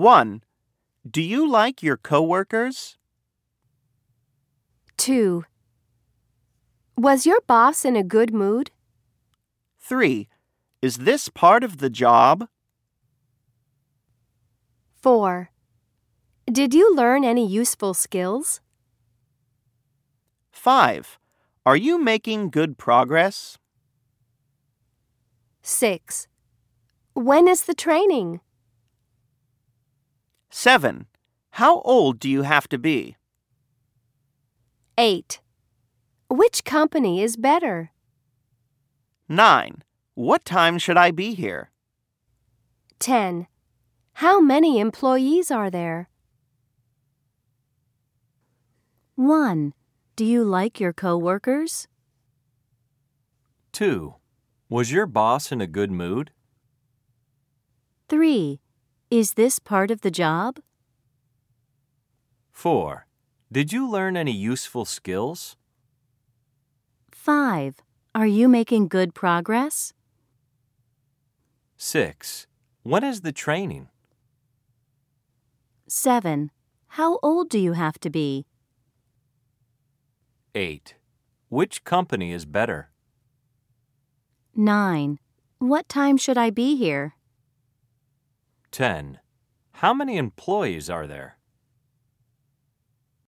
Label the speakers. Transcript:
Speaker 1: 1. Do you like your coworkers?
Speaker 2: 2. Was your boss in a good mood?
Speaker 1: 3. Is this part of the job?
Speaker 2: 4. Did you learn any useful skills?
Speaker 1: 5. Are you making good progress?
Speaker 2: 6. When is the training?
Speaker 1: 7. How old do you have to be?
Speaker 2: 8. Which company is better?
Speaker 1: 9. What time should I be here?
Speaker 2: 10. How many employees are there?
Speaker 3: 1. Do you like your coworkers?
Speaker 4: 2. Was your boss in a good mood?
Speaker 3: 3. Is this part of the job?
Speaker 4: 4. Did you learn any useful skills?
Speaker 3: 5. Are you making good progress?
Speaker 4: 6. When is the training?
Speaker 3: 7. How old do you have to be?
Speaker 4: 8. Which company is better?
Speaker 3: 9. What time should I be here?
Speaker 4: 10. How many employees are there?